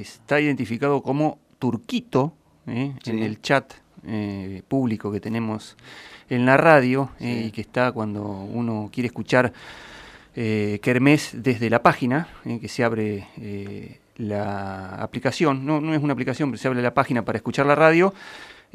está identificado como Turquito en el chat público que tenemos en la radio y que está cuando uno quiere escuchar Kermés desde la página, que se abre la aplicación, no, no es una aplicación, pero se abre la página para escuchar la radio.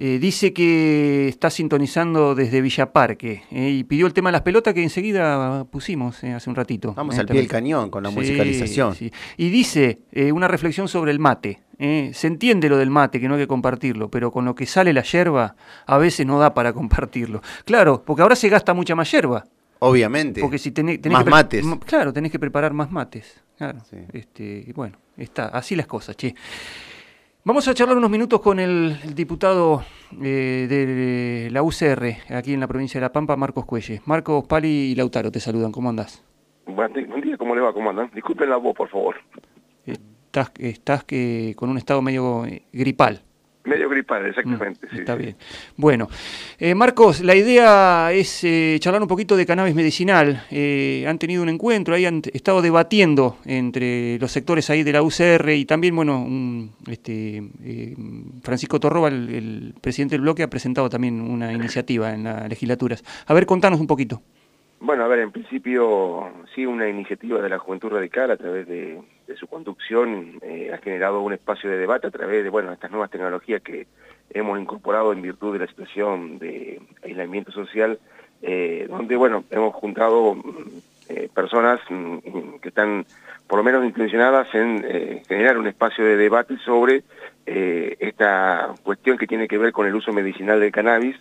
Eh, dice que está sintonizando desde Villa Parque eh, y pidió el tema de las pelotas que enseguida pusimos eh, hace un ratito. Vamos al pie del cañón con la musicalización. Y dice una reflexión sobre el mate. Se entiende lo del mate, que no hay que compartirlo, pero con lo que sale la yerba a veces no da para compartirlo. Claro, porque ahora se gasta mucha más yerba. Obviamente. Porque si tenés, más mates. Claro, tenés que preparar más mates. Claro. Este, y bueno, está así las cosas, che. Vamos a charlar unos minutos con el, diputado eh, de la UCR, aquí en la provincia de La Pampa, Marcos Cuelles. Marcos, Pali y Lautaro te saludan, ¿cómo andás? Buen día, ¿cómo le va? ¿Cómo andan? Disculpen la voz, por favor. Estás, estás que, con un estado medio eh, gripal. Exactamente. Mm, está bien. Bueno, eh, Marcos, la idea es eh, charlar un poquito de cannabis medicinal. Eh, han tenido un encuentro, ahí han estado debatiendo entre los sectores ahí de la UCR y también, bueno, este, Francisco Torroba, el, presidente del bloque, ha presentado también una iniciativa en las legislaturas. A ver, contanos un poquito. Bueno, a ver, en principio sí una iniciativa de la Juventud Radical a través de, su conducción eh, ha generado un espacio de debate a través de, bueno, estas nuevas tecnologías que hemos incorporado en virtud de la situación de aislamiento social, eh, donde, bueno, hemos juntado eh, personas mm, que están por lo menos intencionadas en generar un espacio de debate sobre esta cuestión que tiene que ver con el uso medicinal del cannabis,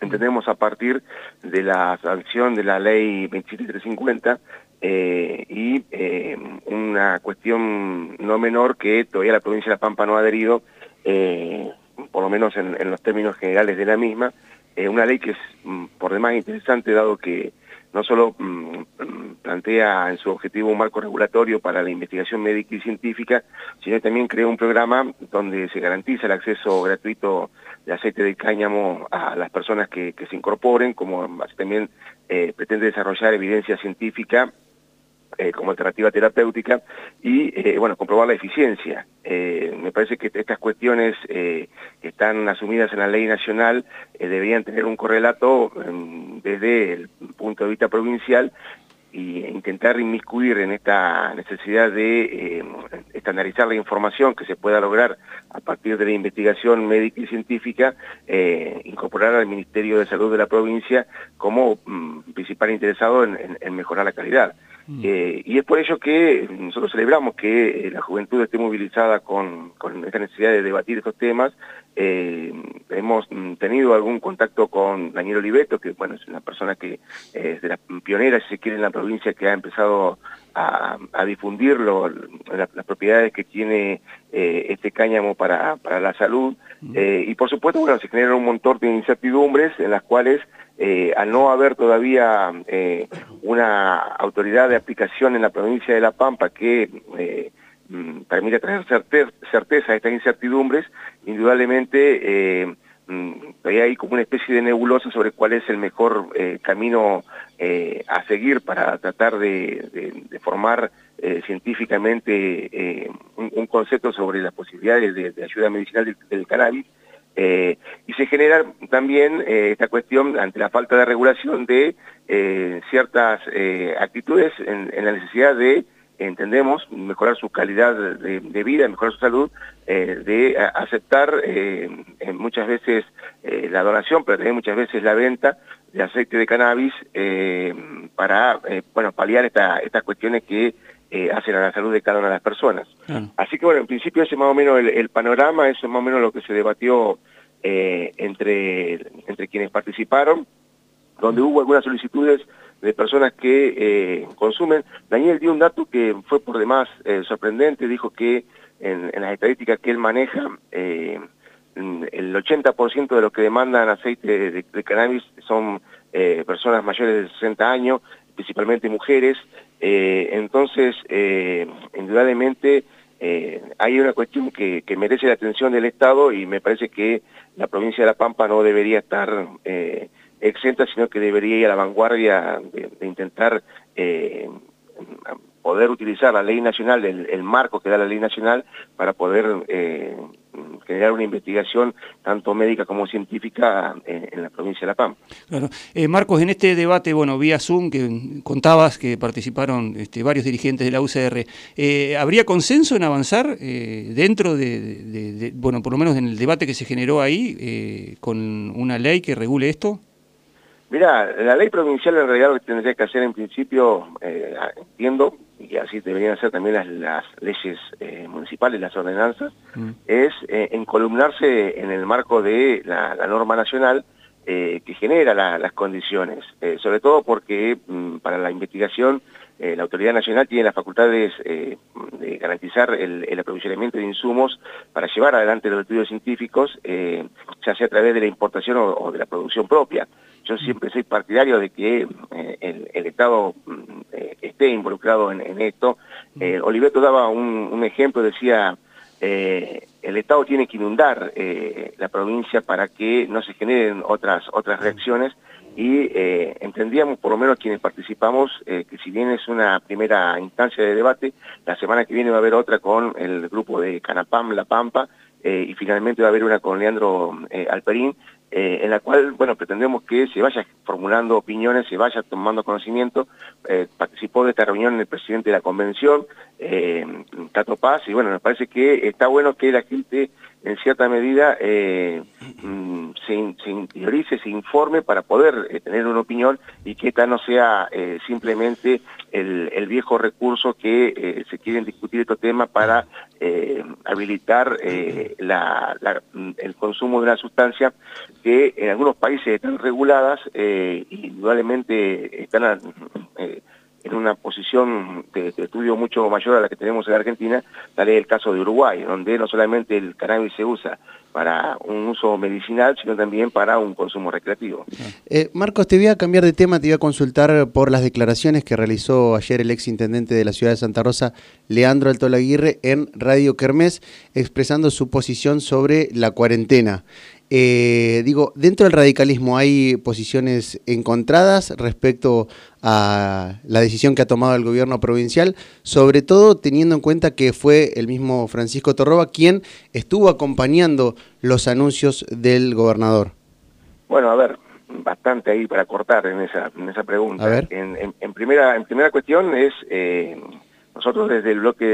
entendemos a partir de la sanción de la ley 27350 eh, y eh, una cuestión no menor que todavía la provincia de La Pampa no ha adherido, eh, por lo menos en, los términos generales de la misma, una ley que es mm, por demás interesante dado que no solo mm, plantea en su objetivo un marco regulatorio para la investigación médica y científica, sino también crea un programa donde se garantiza el acceso gratuito de aceite de cáñamo a las personas que, se incorporen, como también eh, pretende desarrollar evidencia científica eh, como alternativa terapéutica y, eh, bueno, comprobar la eficiencia. me parece que estas cuestiones que están asumidas en la ley nacional deberían tener un correlato em, desde el punto de vista provincial y intentar inmiscuir en esta necesidad de eh, estandarizar la información que se pueda lograr a partir de la investigación médica y científica, eh, incorporar al Ministerio de Salud de la provincia como mm, principal interesado en mejorar la calidad. Mm. Eh, y es por ello que nosotros celebramos que eh, la juventud esté movilizada con, esta necesidad de debatir estos temas. Eh, hemos mm, tenido algún contacto con Daniel Oliveto, que bueno es una persona que es de las pioneras, si se quiere, en la provincia que ha empezado a, difundir las propiedades que tiene este cáñamo para, para la salud. Mm. y por supuesto, bueno, se generan un montón de incertidumbres en las cuales eh, al no haber todavía eh, una autoridad de aplicación en la provincia de La Pampa que eh, mm, permita traer certeza, a estas incertidumbres, indudablemente mm, hay como una especie de nebulosa sobre cuál es el mejor camino a seguir para tratar de, formar científicamente un, concepto sobre las posibilidades de, ayuda medicinal del cannabis, eh, y se genera también eh, esta cuestión ante la falta de regulación de eh, ciertas actitudes en, la necesidad de, entendemos, mejorar su calidad de, vida, mejorar su salud, de aceptar muchas veces la donación, pero también muchas veces la venta de aceite de cannabis para bueno, paliar estas cuestiones que hacen a la salud de cada una de las personas. Así que bueno, en principio ese es más o menos el, panorama, eso es más o menos lo que se debatió eh, entre, entre quienes participaron, donde hubo algunas solicitudes de personas que eh, consumen. Daniel dio un dato que fue por demás eh, sorprendente, dijo que en, las estadísticas que él maneja, el 80% de los que demandan aceite de, cannabis son personas mayores de 60 años, principalmente mujeres, entonces, indudablemente, eh, hay una cuestión que, merece la atención del Estado y me parece que la provincia de La Pampa no debería estar eh, exenta, sino que debería ir a la vanguardia de, intentar eh, poder utilizar la ley nacional, el, marco que da la ley nacional, para poder eh, generar una investigación tanto médica como científica en, la provincia de La Pampa. Claro. Eh, Marcos, en este debate, bueno, vía Zoom, que contabas que participaron este, varios dirigentes de la UCR, eh, ¿habría consenso en avanzar eh, dentro de, bueno, por lo menos en el debate que se generó ahí, con una ley que regule esto? Mira, la ley provincial en realidad lo que tendría que hacer en principio, entiendo, y así deberían ser también las, leyes eh, municipales, las ordenanzas, mm. es eh, encolumnarse en el marco de la, norma nacional eh, que genera las condiciones, sobre todo porque mm, para la investigación la Autoridad Nacional tiene las facultades de garantizar el, aprovisionamiento de insumos para llevar adelante los estudios científicos, ya sea a través de la importación o de la producción propia. Yo siempre soy partidario de que eh, el, Estado mm, eh, esté involucrado en, esto. Eh, Oliveto daba un, ejemplo, decía, el Estado tiene que inundar la provincia para que no se generen otras, otras reacciones. Y entendíamos, por lo menos quienes participamos, que si bien es una primera instancia de debate, la semana que viene va a haber otra con el grupo de Canapam, La Pampa, y finalmente va a haber una con Leandro Alperín, eh, en la cual, bueno, pretendemos que se vaya formulando opiniones, se vaya tomando conocimiento. Eh, participó de esta reunión el presidente de la convención, eh, Tato Paz, y bueno, me parece que está bueno que la gente en cierta medida eh, mm, se, se, interiorice, se informe para poder eh, tener una opinión y que esta no sea eh, simplemente el, viejo recurso que se quieren discutir estos temas para habilitar mm, el consumo de una sustancia que en algunos países están reguladas y indudablemente están en una posición de, estudio mucho mayor a la que tenemos en Argentina, tal es el caso de Uruguay, donde no solamente el cannabis se usa para un uso medicinal, sino también para un consumo recreativo. Eh, Marcos, te voy a cambiar de tema, te voy a consultar por las declaraciones que realizó ayer el ex intendente de la ciudad de Santa Rosa, Leandro Altolaguirre, en Radio Kermés, expresando su posición sobre la cuarentena. Eh, digo, dentro del radicalismo hay posiciones encontradas respecto a la decisión que ha tomado el gobierno provincial, sobre todo teniendo en cuenta que fue el mismo Francisco Torroba quien estuvo acompañando los anuncios del gobernador. Bueno, a ver, bastante ahí para cortar en esa, en esa pregunta. En, primera, en primera cuestión es... Eh, nosotros desde el bloque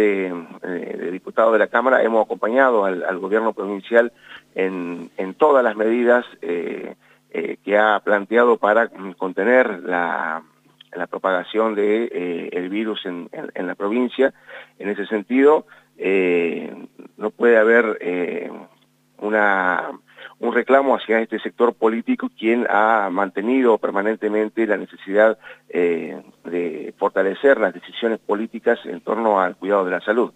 de, diputados de la Cámara hemos acompañado al, gobierno provincial en, todas las medidas eh, eh, que ha planteado para contener la, propagación del de, el virus en, la provincia. En ese sentido, no puede haber una un reclamo hacia este sector político quien ha mantenido permanentemente la necesidad eh, de fortalecer las decisiones políticas en torno al cuidado de la salud.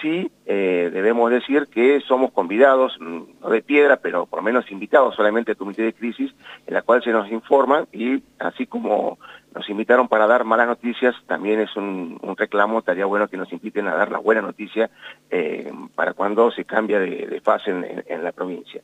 Sí, eh, debemos decir que somos convidados, mm, no de piedra, pero por lo menos invitados solamente al comité de crisis, en la cual se nos informa y así como nos invitaron para dar malas noticias, también es un, reclamo, estaría bueno que nos inviten a dar la buena noticia eh, para cuando se cambia de, fase en, la provincia.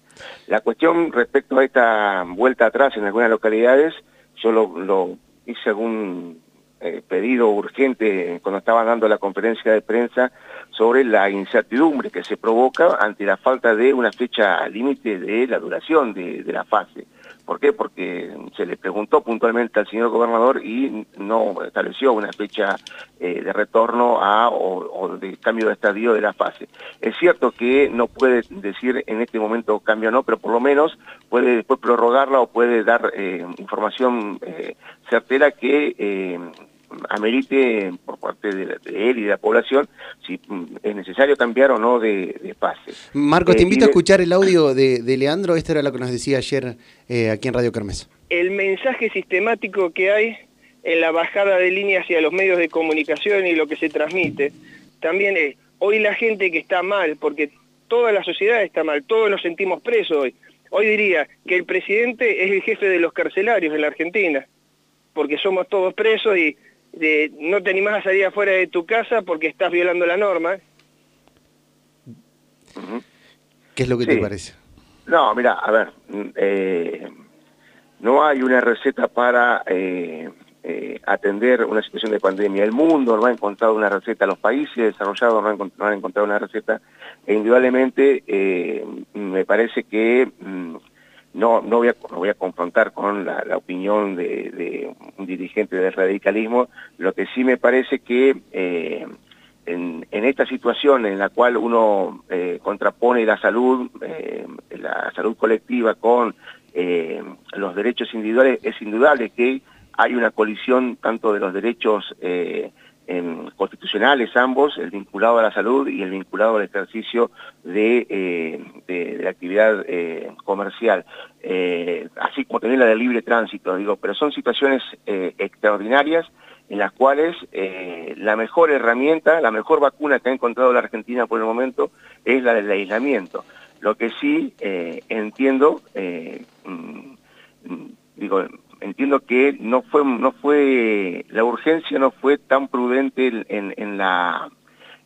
La cuestión respecto a esta vuelta atrás en algunas localidades, yo lo, hice algún eh, pedido urgente cuando estaba dando la conferencia de prensa sobre la incertidumbre que se provoca ante la falta de una fecha límite de la duración de la fase. ¿Por qué? Porque se le preguntó puntualmente al señor gobernador y no estableció una fecha eh, de retorno a, o, de cambio de estadio de la fase. Es cierto que no puede decir en este momento cambio o no, pero por lo menos puede después prorrogarla o puede dar eh, información eh, certera que amerite por parte de, él y de la población si mm, es necesario cambiar o no de, fase. Marcos, te eh, invito a escuchar el audio de, Leandro, esto era lo que nos decía ayer eh, aquí en Radio Kermés. El mensaje sistemático que hay en la bajada de línea hacia los medios de comunicación y lo que se transmite, también es, hoy la gente que está mal, porque toda la sociedad está mal, todos nos sentimos presos hoy. Hoy diría que el presidente es el jefe de los carcelarios en la Argentina, porque somos todos presos y de no te animás a salir afuera de tu casa porque estás violando la norma. ¿Qué es lo que te parece? No, mira, a ver, eh, no hay una receta para eh, eh, atender una situación de pandemia. El mundo no ha encontrado una receta, los países desarrollados no han, encontrado una receta, e indudablemente eh, me parece que mm, no, no, voy a, voy a confrontar con la, opinión de, un dirigente del radicalismo, lo que sí me parece que eh, en, esta situación en la cual uno contrapone la salud, la salud colectiva con los derechos individuales, es indudable que hay una colisión tanto de los derechos eh, constitucionales ambos, el vinculado a la salud y el vinculado al ejercicio de, eh, la actividad eh, comercial, así como también la del libre tránsito, digo, pero son situaciones extraordinarias en las cuales la mejor herramienta, la mejor vacuna que ha encontrado la Argentina por el momento es la del aislamiento. Lo que sí entiendo, mm, digo, entiendo que no fue, no fue, la urgencia no fue tan prudente en, la,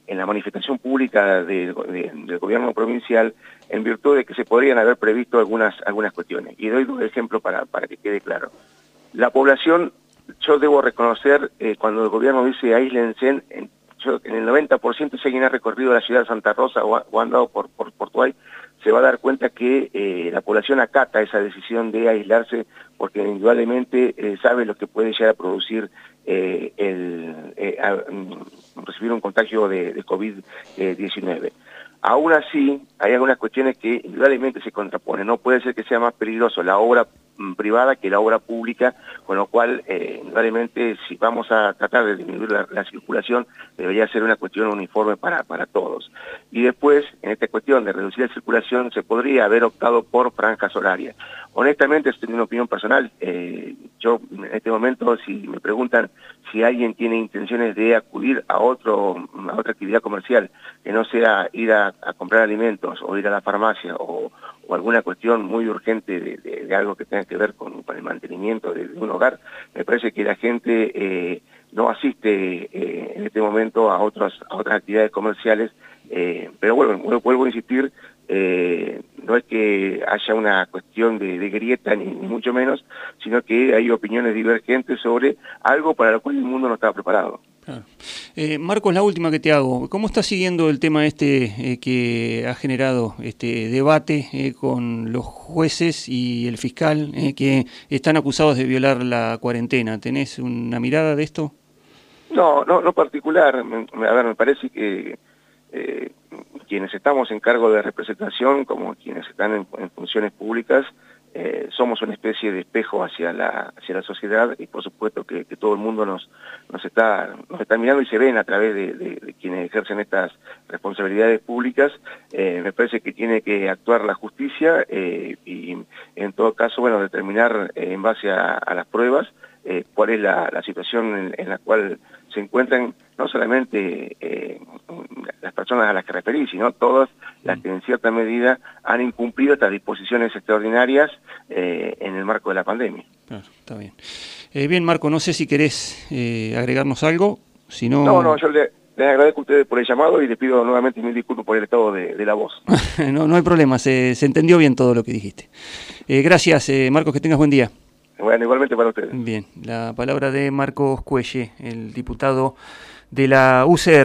en la manifestación pública del gobierno provincial en virtud de que se podrían haber previsto algunas, algunas cuestiones. Y doy dos ejemplos para, para que quede claro. La población, yo debo reconocer, eh, cuando el gobierno dice aíslense, en, en el 90% si alguien ha recorrido la ciudad de Santa Rosa o, ha, andado por, por se va a dar cuenta que eh, la población acata esa decisión de aislarse porque indudablemente eh, sabe lo que puede llegar a producir eh, el, mm, recibir un contagio de, de COVID-19. Aún así, hay algunas cuestiones que indudablemente se contraponen. No puede ser que sea más peligroso la obra privada que la obra pública, con lo cual, eh, si vamos a tratar de disminuir la, circulación, debería ser una cuestión uniforme para, para todos. Y después, en esta cuestión de reducir la circulación, se podría haber optado por franjas horarias. Honestamente, esto es una opinión personal. Eh, yo, en este momento, si me preguntan si alguien tiene intenciones de acudir a, otro, a otra actividad comercial, que no sea ir a comprar alimentos o ir a la farmacia o, alguna cuestión muy urgente de, algo que tenga que ver con, el mantenimiento de, un hogar, me parece que la gente eh, no asiste eh, en este momento a, otras a otras actividades comerciales, eh, pero bueno, vuelvo a insistir, no es que haya una cuestión de, grieta ni, mucho menos, sino que hay opiniones divergentes sobre algo para lo cual el mundo no estaba preparado. Eh, Marcos, la última que te hago. ¿Cómo estás siguiendo el tema este eh, que ha generado este debate eh, con los jueces y el fiscal que están acusados de violar la cuarentena? ¿Tenés una mirada de esto? No, no, no particular. A ver, me parece que quienes estamos en cargo de representación, como quienes están en funciones públicas, eh, somos una especie de espejo hacia la, hacia la sociedad y por supuesto que, todo el mundo nos, nos, está, nos está mirando y se ven a través de, quienes ejercen estas responsabilidades públicas. Eh, me parece que tiene que actuar la justicia eh, y en todo caso, bueno, determinar en base a, las pruebas cuál es la, situación en, la cual se encuentran no solamente las personas a las que referí, sino todas las que en cierta medida han incumplido estas disposiciones extraordinarias eh, en el marco de la pandemia. Claro, está bien. Eh, bien, Marco, no sé si querés eh, agregarnos algo, si no... No, no, yo le, agradezco a ustedes por el llamado y les pido nuevamente mil disculpas por el estado de, la voz. no, no hay problema, se, se, entendió bien todo lo que dijiste. gracias, Marcos, que tengas buen día. Bueno, igualmente para ustedes. Bien, la palabra de Marcos Cuelle, el diputado de la UCR.